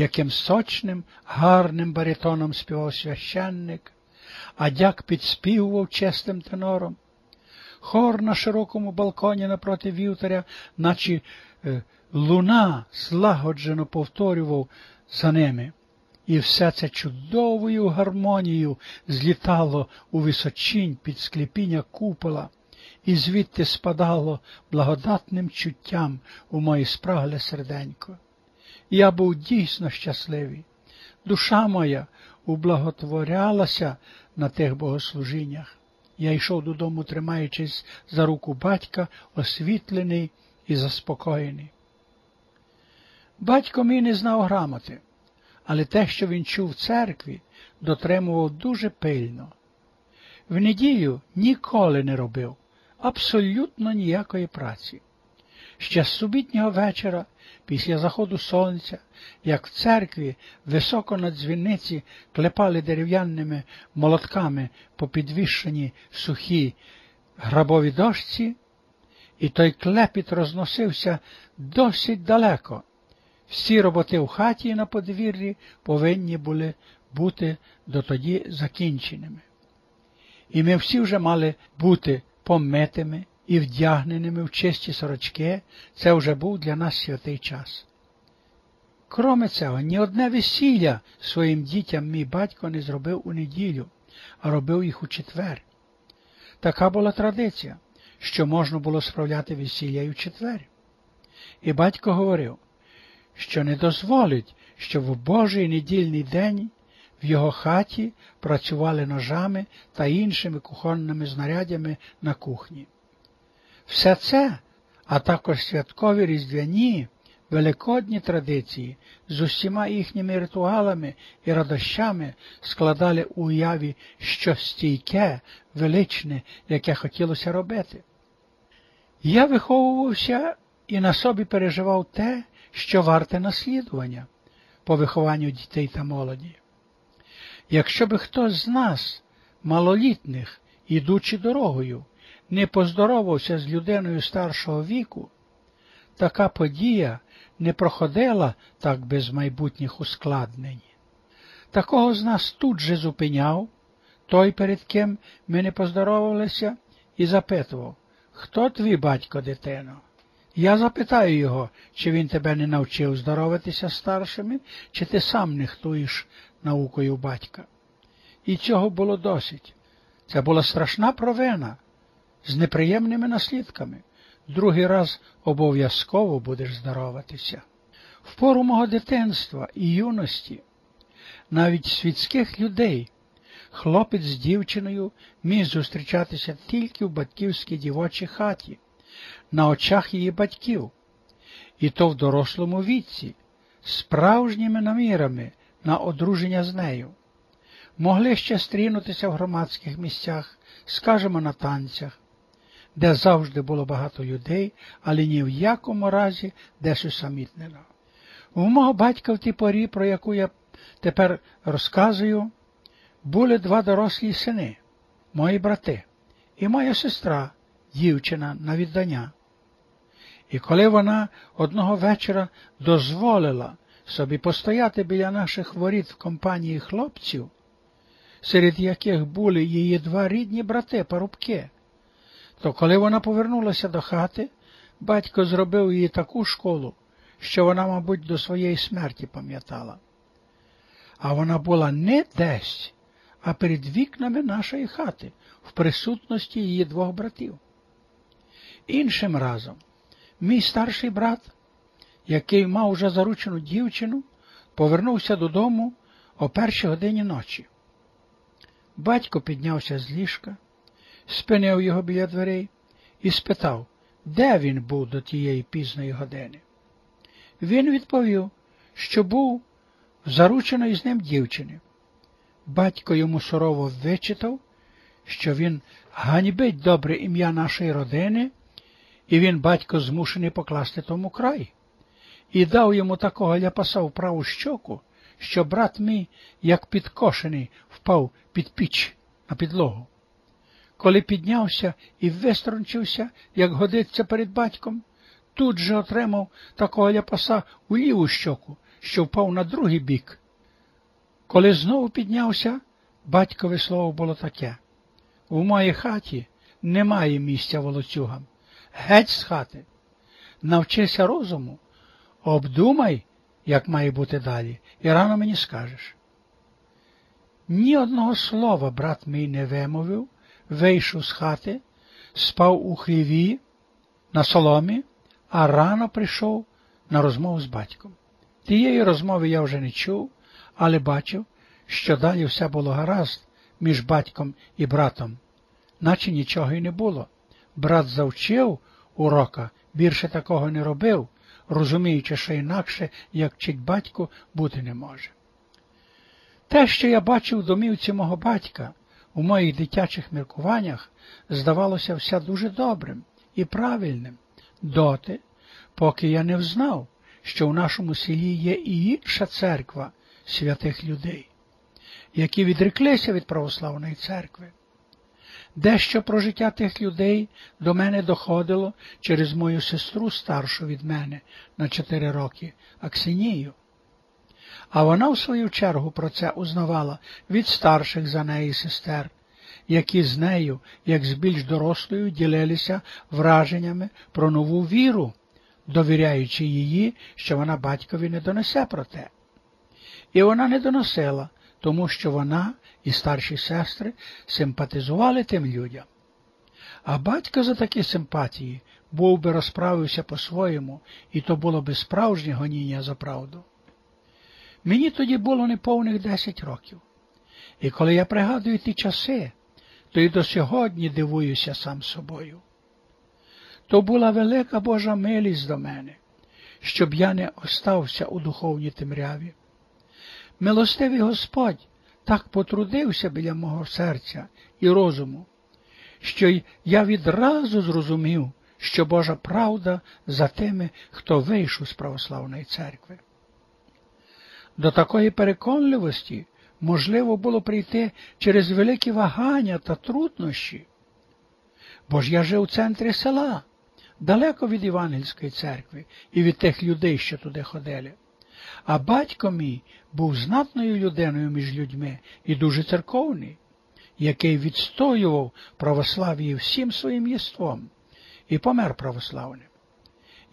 яким сочним, гарним баритоном співав священник, а дяк підспівував чистим тенором. Хор на широкому балконі напроти вівтаря, наче е, луна злагоджено повторював за ними. І все це чудовою гармонією злітало у височинь під скліпіння купола, і звідти спадало благодатним чуттям у моє спрагле серденько. Я був дійсно щасливий. Душа моя ублаготворялася на тих богослужіннях. Я йшов додому, тримаючись за руку батька, освітлений і заспокоєний. Батько мій не знав грамоти, але те, що він чув в церкві, дотримував дуже пильно. В неділю ніколи не робив абсолютно ніякої праці. Ще з субітнього вечора, після заходу сонця, як в церкві високо на дзвіниці клепали дерев'яними молотками по підвішеній сухій грабовій дошці, і той клепіт розносився досить далеко. Всі роботи в хаті і на подвір'ї повинні були бути дотоді закінченими. І ми всі вже мали бути помитими і вдягненими в чисті сорочки, це вже був для нас святий час. Кроме цього, ні одне весілля своїм дітям мій батько не зробив у неділю, а робив їх у четвер. Така була традиція, що можна було справляти весілля й у четвер. І батько говорив, що не дозволить, щоб в Божий недільний день в його хаті працювали ножами та іншими кухонними знарядями на кухні. Все це, а також святкові різдвяні, великодні традиції з усіма їхніми ритуалами і радощами складали у уяві щось стійке, величне, яке хотілося робити. Я виховувався і на собі переживав те, що варте наслідування по вихованню дітей та молоді. Якщо би хтось з нас, малолітних, ідучи дорогою, не поздоровався з людиною старшого віку, така подія не проходила так без майбутніх ускладнень. Такого з нас тут же зупиняв, той, перед ким ми не поздоровалися, і запитував, хто твій батько дитино? Я запитаю його, чи він тебе не навчив здороватися старшими, чи ти сам нехтуєш наукою батька. І цього було досить. Це була страшна провина з неприємними наслідками. Другий раз обов'язково будеш здороватися. В пору мого дитинства і юності, навіть світських людей, хлопець з дівчиною міг зустрічатися тільки в батьківській дівочій хаті, на очах її батьків, і то в дорослому віці, справжніми намірами на одруження з нею. Могли ще стрінутися в громадських місцях, скажімо, на танцях, де завжди було багато людей, але ні в якому разі десь усамітнено. У мого батька в тій порі, про яку я тепер розказую, були два дорослі сини, мої брати, і моя сестра, дівчина на віддання. І коли вона одного вечора дозволила собі постояти біля наших воріт в компанії хлопців, серед яких були її два рідні брати парубки, то коли вона повернулася до хати, батько зробив їй таку школу, що вона, мабуть, до своєї смерті пам'ятала. А вона була не десь, а перед вікнами нашої хати, в присутності її двох братів. Іншим разом мій старший брат, який мав уже заручену дівчину, повернувся додому о першій годині ночі. Батько піднявся з ліжка, спинив його біля дверей і спитав, де він був до тієї пізної години. Він відповів, що був зарученої з ним дівчини. Батько йому сурово вичитав, що він ганьбить добре ім'я нашої родини, і він, батько, змушений покласти тому край, і дав йому такого ляпаса в праву щоку, що брат мій, як підкошений, впав під піч на підлогу. Коли піднявся і вистрончився, як годиться перед батьком, тут же отримав такого ляпаса у ліву щоку, що впав на другий бік. Коли знову піднявся, батькове слово було таке у моїй хаті немає місця волоцюгам. Геть з хати. Навчися розуму, обдумай, як має бути далі, і рано мені скажеш. Ні одного слова брат мій не вимовив, вийшов з хати, спав у хліві на соломі, а рано прийшов на розмову з батьком. Тієї розмови я вже не чув, але бачив, що далі все було гаразд між батьком і братом, наче нічого й не було. Брат завчив урока, більше такого не робив, розуміючи, що інакше, як вчить батько, бути не може. Те, що я бачив в домівці мого батька у моїх дитячих міркуваннях, здавалося все дуже добрим і правильним, доти, поки я не взнав, що в нашому селі є і інша церква святих людей, які відреклися від православної церкви. Дещо про життя тих людей до мене доходило через мою сестру старшу від мене на чотири роки, Аксинію. А вона, в свою чергу, про це узнавала від старших за неї сестер, які з нею, як з більш дорослою, ділилися враженнями про нову віру, довіряючи її, що вона батькові не донесе про те. І вона не доносила, тому що вона і старші сестри симпатизували тим людям. А батько за такі симпатії був би розправився по-своєму, і то було би справжнє гоніння за правду. Мені тоді було неповних десять років, і коли я пригадую ті часи, то й до сьогодні дивуюся сам собою. То була велика Божа милість до мене, щоб я не остався у духовній темряві. Милостивий Господь так потрудився біля мого серця і розуму, що я відразу зрозумів, що Божа правда за тими, хто вийшов з православної церкви. До такої переконливості можливо було прийти через великі вагання та труднощі, бо ж я жив у центрі села, далеко від Івангельської церкви і від тих людей, що туди ходили. А батько мій був знатною людиною між людьми і дуже церковний, який відстоював православ'я всім своїм єством і помер православним.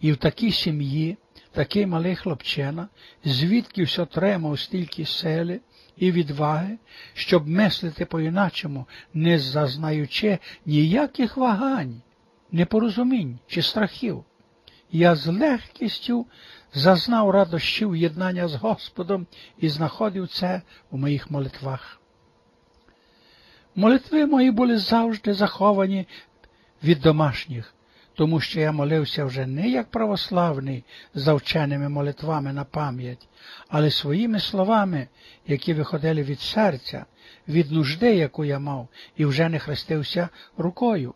І в такій сім'ї такий малий хлопчина, звідки все тремав стільки сили і відваги, щоб мислити по-іначому, не зазнаючи ніяких вагань, непорозумінь чи страхів. Я з легкістю зазнав радощів єднання з Господом і знаходив це у моїх молитвах. Молитви мої були завжди заховані від домашніх, тому що я молився вже не як православний за вченими молитвами на пам'ять, але своїми словами, які виходили від серця, від нужди, яку я мав, і вже не хрестився рукою.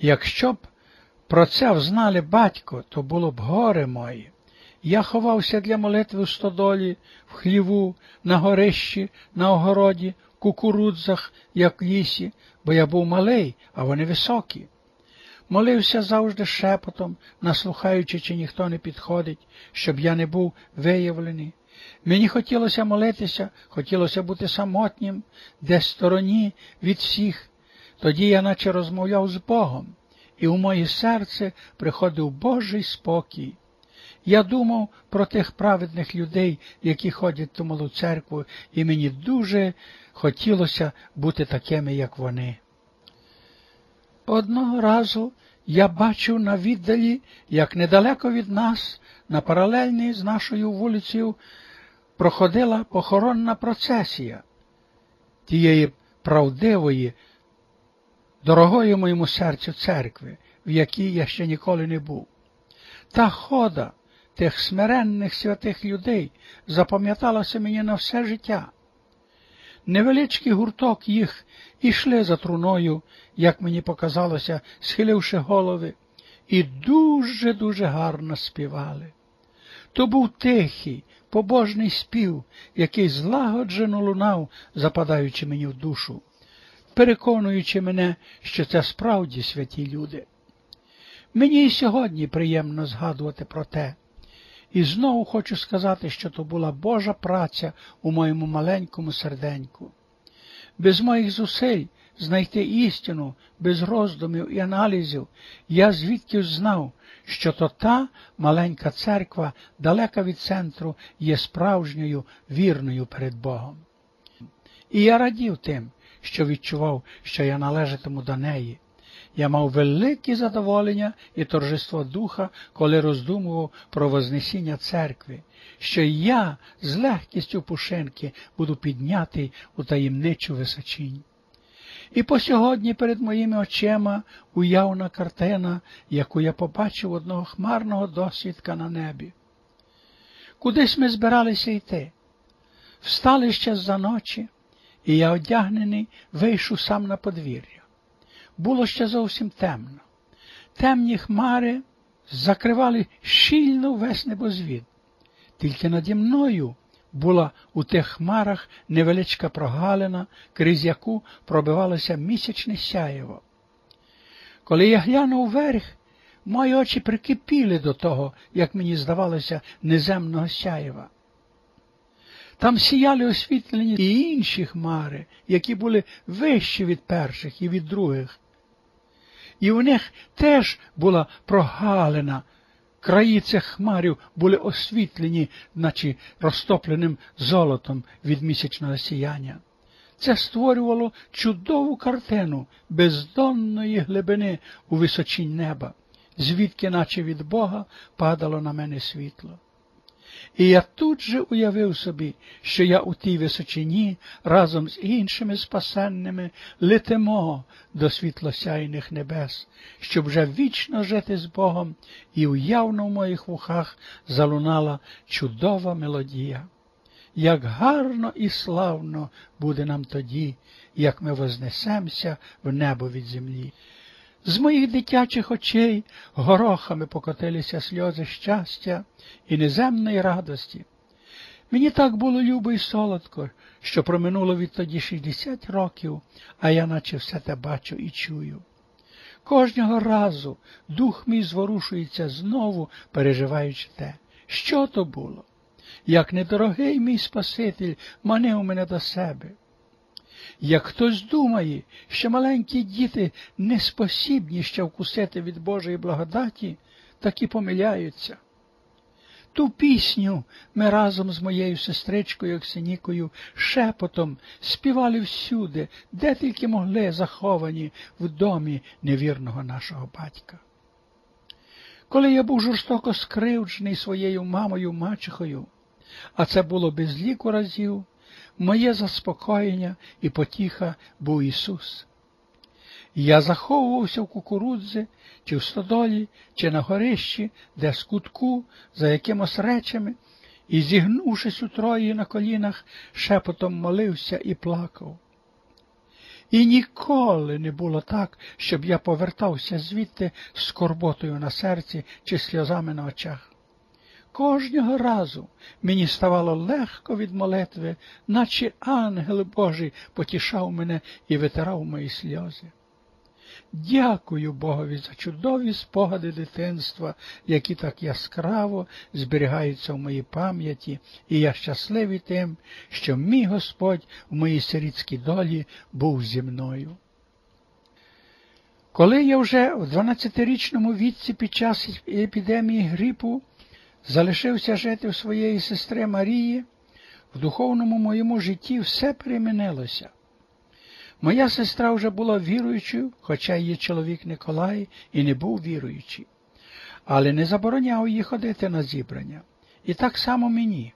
Якщо б про це взнали батько, то було б горе моє. Я ховався для молитви в стодолі, в хліву, на горищі, на огороді, кукурудзах, як лісі, бо я був малий, а вони високі. Молився завжди шепотом, наслухаючи, чи ніхто не підходить, щоб я не був виявлений. Мені хотілося молитися, хотілося бути самотнім, десь стороні від всіх. Тоді я наче розмовляв з Богом, і у моє серце приходив Божий спокій. Я думав про тих праведних людей, які ходять ту малу церкву, і мені дуже хотілося бути такими, як вони. Одного разу я бачив на віддалі, як недалеко від нас, на паралельній з нашою вулицею, проходила похоронна процесія тієї правдивої, дорогої моєму серцю церкви, в якій я ще ніколи не був. Та хода тих смиренних святих людей запам'яталася мені на все життя. Невеличкий гурток їх ішли за труною, як мені показалося, схиливши голови, і дуже-дуже гарно співали. То був тихий, побожний спів, який злагоджено лунав, западаючи мені в душу, переконуючи мене, що це справді святі люди. Мені і сьогодні приємно згадувати про те, І знову хочу сказати, що то була Божа праця у моєму маленькому серденьку. Без моїх зусиль знайти істину, без роздумів і аналізів, я звідки знав, що то та маленька церква, далека від центру, є справжньою вірною перед Богом. І я радів тим, що відчував, що я належатиму до неї. Я мав велике задоволення і торжество духа, коли роздумував про Вознесіння церкви, що я з легкістю пушенки буду піднятий у таємничу височинь. І по сьогодні перед моїми очима уявна картина, яку я побачив одного хмарного досвідка на небі. Кудись ми збиралися йти. Встали ще за ночі, і я одягнений вийшов сам на подвір'я. Було ще зовсім темно. Темні хмари закривали щільно весь небозвід. Тільки наді мною була у тих хмарах невеличка прогалина, крізь яку пробивалося місячне сяєво. Коли я глянув вверх, мої очі прикипіли до того, як мені здавалося, неземного сяєва. Там сіяли освітлені і інші хмари, які були вищі від перших і від других. І в них теж була прогалина, краї цих хмарів були освітлені, наче розтопленим золотом від місячного сіяння. Це створювало чудову картину бездонної глибини у височінь неба, звідки, наче від Бога, падало на мене світло. І я тут же уявив собі, що я у тій височині разом з іншими спасенними летимо до світлосяйних небес, щоб вже вічно жити з Богом, і уявно в моїх вухах залунала чудова мелодія. Як гарно і славно буде нам тоді, як ми вознесемося в небо від землі. З моїх дитячих очей горохами покотилися сльози щастя і неземної радості. Мені так було любо і солодко, що проминуло відтоді 60 років, а я наче все те бачу і чую. Кожного разу дух мій зворушується знову, переживаючи те, що то було, як недорогий мій Спаситель манив мене до себе. Як хтось думає, що маленькі діти не спосібні ще вкусити від Божої благодаті, так і помиляються. Ту пісню ми разом з моєю сестричкою Оксенікою шепотом співали всюди, де тільки могли заховані в домі невірного нашого батька. Коли я був жорстоко скривджений своєю мамою мачехою, а це було без ліку разів, моє заспокоєння і потіха був Ісус. Я заховувався в кукурудзі, чи в стодолі, чи на горищі, де з кутку, за якимось речами, і, зігнувшись у трої на колінах, шепотом молився і плакав. І ніколи не було так, щоб я повертався звідти з скорботою на серці чи сльозами на очах. Кожного разу мені ставало легко від молитви, наче ангел Божий потішав мене і витирав мої сльози. Дякую Богові за чудові спогади дитинства, які так яскраво зберігаються в моїй пам'яті, і я щасливий тим, що мій Господь в моїй сирітській долі був зі мною. Коли я вже в 12-річному віці під час епідемії грипу залишився жити у своєї сестри Марії, в духовному моєму житті все перемінилося. Моя сестра вже була віруючою, хоча її чоловік Николай і не був віруючий, але не забороняв їй ходити на зібрання. І так само мені.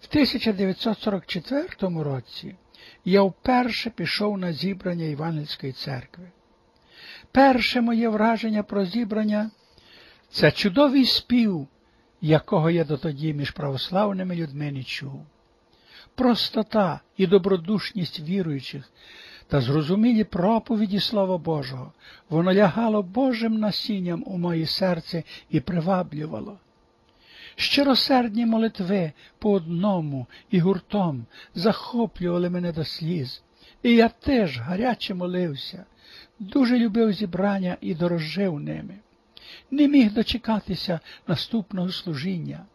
В 1944 році я вперше пішов на зібрання Івангельської церкви. Перше моє враження про зібрання це чудовий спів, якого я дотоді між православними людьми не чув. Простота і добродушність віруючих та зрозумілі проповіді Слова Божого, воно лягало Божим насінням у моє серце і приваблювало. Щиросердні молитви по одному і гуртом захоплювали мене до сліз, і я теж гаряче молився, дуже любив зібрання і дорожив ними. Не міг дочекатися наступного служіння.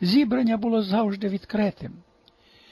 Зібрання було завжди відкритим.